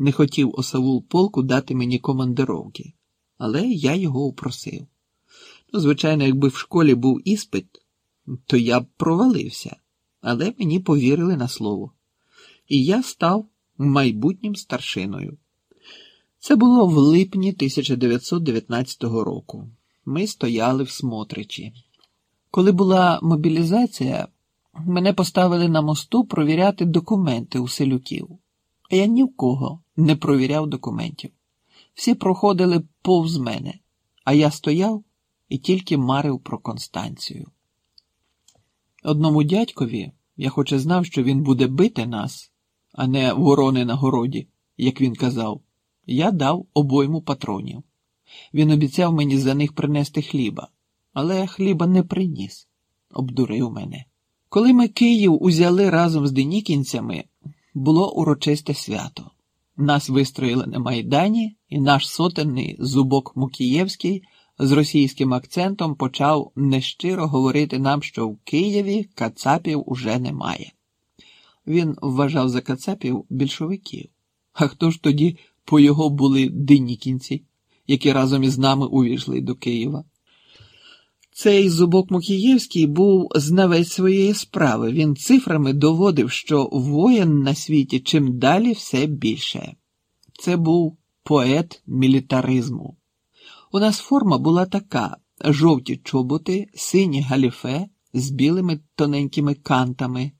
Не хотів осавул полку дати мені командировки, але я його упросив. Ну, звичайно, якби в школі був іспит, то я б провалився, але мені повірили на слово. І я став майбутнім старшиною. Це було в липні 1919 року. Ми стояли в Смотричі. Коли була мобілізація, мене поставили на мосту провіряти документи у селюків. Я ні в кого не провіряв документів. Всі проходили повз мене, а я стояв і тільки марив про Констанцію. Одному дядькові я хоч і знав, що він буде бити нас, а не ворони на городі, як він казав, я дав обойму патронів. Він обіцяв мені за них принести хліба, але хліба не приніс, обдурив мене. Коли ми Київ узяли разом з денікінцями, було урочисте свято. Нас вистроїли на Майдані, і наш сотенний зубок Мукієвський з російським акцентом почав нещиро говорити нам, що в Києві кацапів уже немає. Він вважав за кацапів більшовиків. А хто ж тоді по його були денікінці, які разом із нами увійшли до Києва? Цей зубок Мукієвський був знавець своєї справи. Він цифрами доводив, що воєн на світі чим далі все більше. Це був поет мілітаризму. У нас форма була така: жовті чоботи, сині галіфе з білими тоненькими кантами,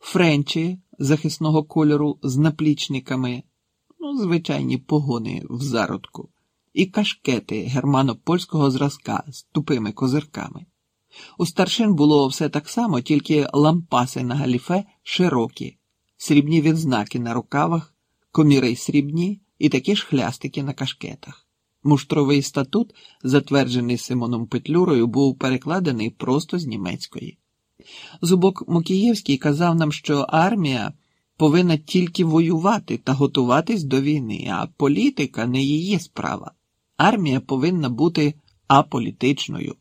френчі захисного кольору з наплічниками, ну, звичайні погони в зародку і кашкети германо-польського зразка з тупими козирками. У старшин було все так само, тільки лампаси на галіфе широкі, срібні відзнаки на рукавах, коміри срібні і такі ж хлястики на кашкетах. Муштровий статут, затверджений Симоном Петлюрою, був перекладений просто з німецької. Зубок Мокієвський казав нам, що армія повинна тільки воювати та готуватись до війни, а політика не її справа. Армія повинна бути аполітичною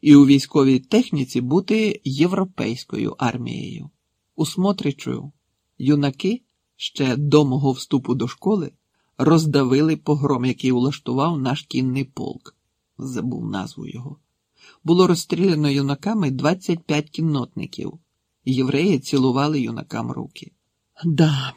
і у військовій техніці бути європейською армією. У Смотричу юнаки ще до мого вступу до школи роздавили погром, який улаштував наш кінний полк. Забув назву його. Було розстріляно юнаками 25 кіннотників. Євреї цілували юнакам руки. Да,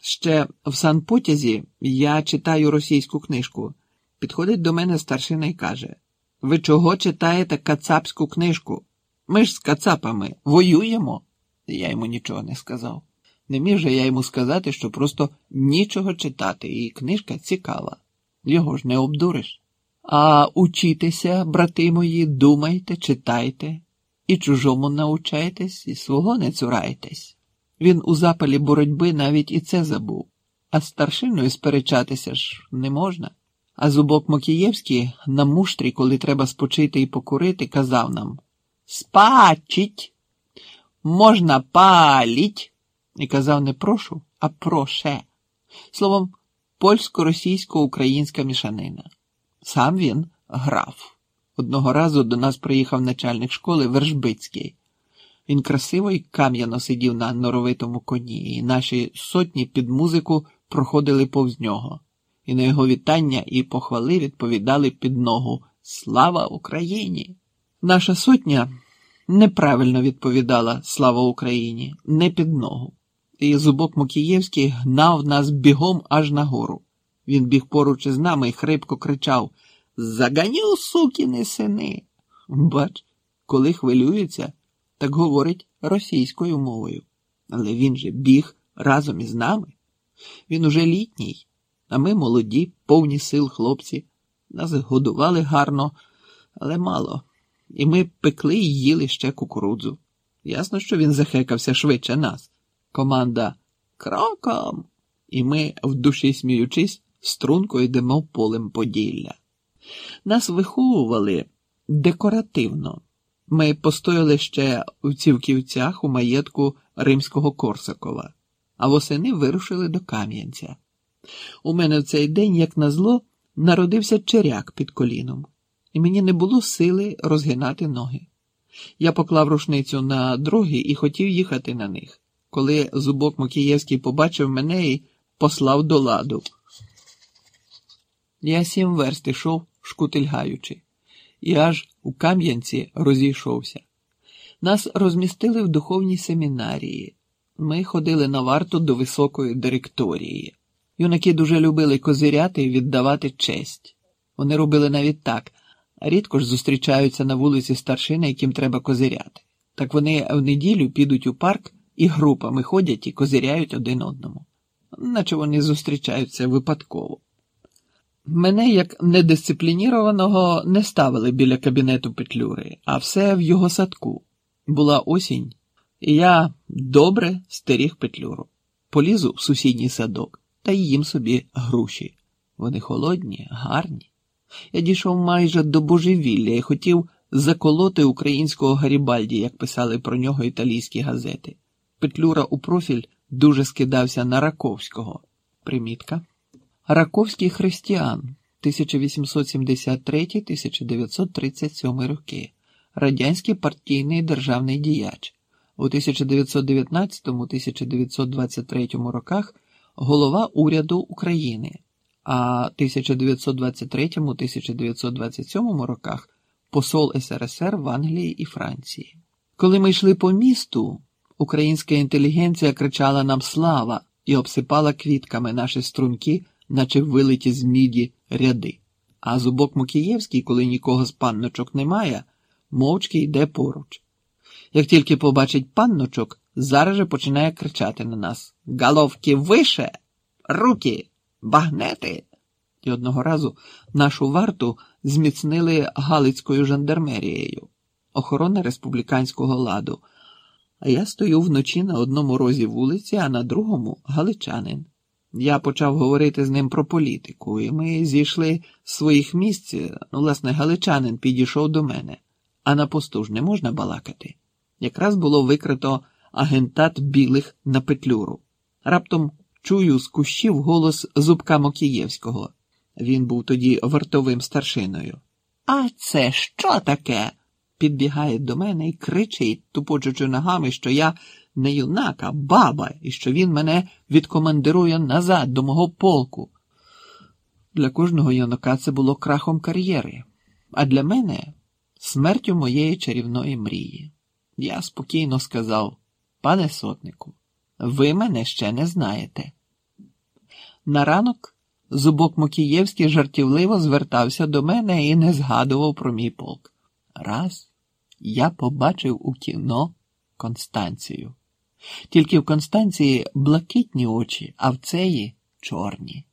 ще в санпотязі я читаю російську книжку. Підходить до мене старшина і каже: Ви чого читаєте кацапську книжку? Ми ж з кацапами воюємо. Я йому нічого не сказав. Не міг же я йому сказати, що просто нічого читати, і книжка цікава. Його ж не обдуриш. А учітеся, брати мої, думайте, читайте, і чужому научайтесь, і свого не цурайтесь. Він у запалі боротьби навіть і це забув, а старшиною сперечатися ж не можна. А зубок Мокієвський на муштрі, коли треба спочити і покурити, казав нам Спачить, можна паліть. І казав не прошу, а проше. Словом, польсько-російсько-українська мішанина. Сам він граф. Одного разу до нас приїхав начальник школи Вершбицький. Він красиво і кам'яно сидів на норовитому коні, і наші сотні під музику проходили повз нього і на його вітання і похвали відповідали під ногу Слава Україні! Наша сотня неправильно відповідала Слава Україні, не під ногу. І зубок Мокієвський гнав нас бігом аж на гору. Він біг поруч із нами і хрипко кричав Заганю, сукіни сини. Бач, коли хвилюється, так говорить російською мовою. Але він же біг разом із нами. Він уже літній. А ми молоді, повні сил хлопці. Нас годували гарно, але мало. І ми пекли і їли ще кукурудзу. Ясно, що він захекався швидше нас. Команда кроком. І ми, в душі сміючись, струнко йдемо полем Поділля. Нас виховували декоративно. Ми постояли ще в Цівківцях у маєтку римського Корсакова, а восени вирушили до Кам'янця. У мене в цей день, як назло, народився черяк під коліном, і мені не було сили розгинати ноги. Я поклав рушницю на дроги і хотів їхати на них. Коли зубок Макієвський побачив мене і послав до ладу. Я сім верст ішов, шкутильгаючи, і аж у Кам'янці розійшовся. Нас розмістили в духовній семінарії. Ми ходили на варту до високої директорії. Юнаки дуже любили козиряти і віддавати честь. Вони робили навіть так. Рідко ж зустрічаються на вулиці старшини, яким треба козиряти. Так вони в неділю підуть у парк і групами ходять і козиряють один одному, наче вони зустрічаються випадково. Мене, як недисциплінірованого, не ставили біля кабінету Петлюри, а все в його садку. Була осінь, і я добре стеріг Петлюру. Полізу в сусідній садок та їм собі груші. Вони холодні, гарні. Я дійшов майже до божевілля і хотів заколоти українського Гарібальді, як писали про нього італійські газети. Петлюра у профіль дуже скидався на Раковського. Примітка. Раковський християн 1873-1937 роки. Радянський партійний державний діяч. У 1919-1923 роках голова уряду України, а 1923-1927 роках посол СРСР в Англії і Франції. Коли ми йшли по місту, українська інтелігенція кричала нам слава і обсипала квітками наші струнки, наче вилиті з міді ряди. А зубок Мокієвський, коли нікого з панночок немає, мовчки йде поруч. Як тільки побачить панночок, зараз же починає кричати на нас Головки више, руки, багнети. І одного разу нашу варту зміцнили Галицькою жандармерією, охорона республіканського ладу. А я стою вночі на одному розі вулиці, а на другому галичанин. Я почав говорити з ним про політику, і ми зійшли з своїх місць. Ну, власне, галичанин підійшов до мене, а на посту ж не можна балакати. Якраз було викрито агентат білих на петлюру. Раптом чую з кущів голос Зубка Мокієвського. Він був тоді вартовим старшиною. А це що таке? Підбігає до мене і кричить, тупочучи ногами, що я не юнак, а баба, і що він мене відкомандирує назад до мого полку. Для кожного юнака це було крахом кар'єри, а для мене смертю моєї чарівної мрії. Я спокійно сказав, пане сотнику, ви мене ще не знаєте. На ранок зубок Мокієвський жартівливо звертався до мене і не згадував про мій полк. Раз я побачив у кіно Констанцію. Тільки в Констанції блакитні очі, а в цеї чорні.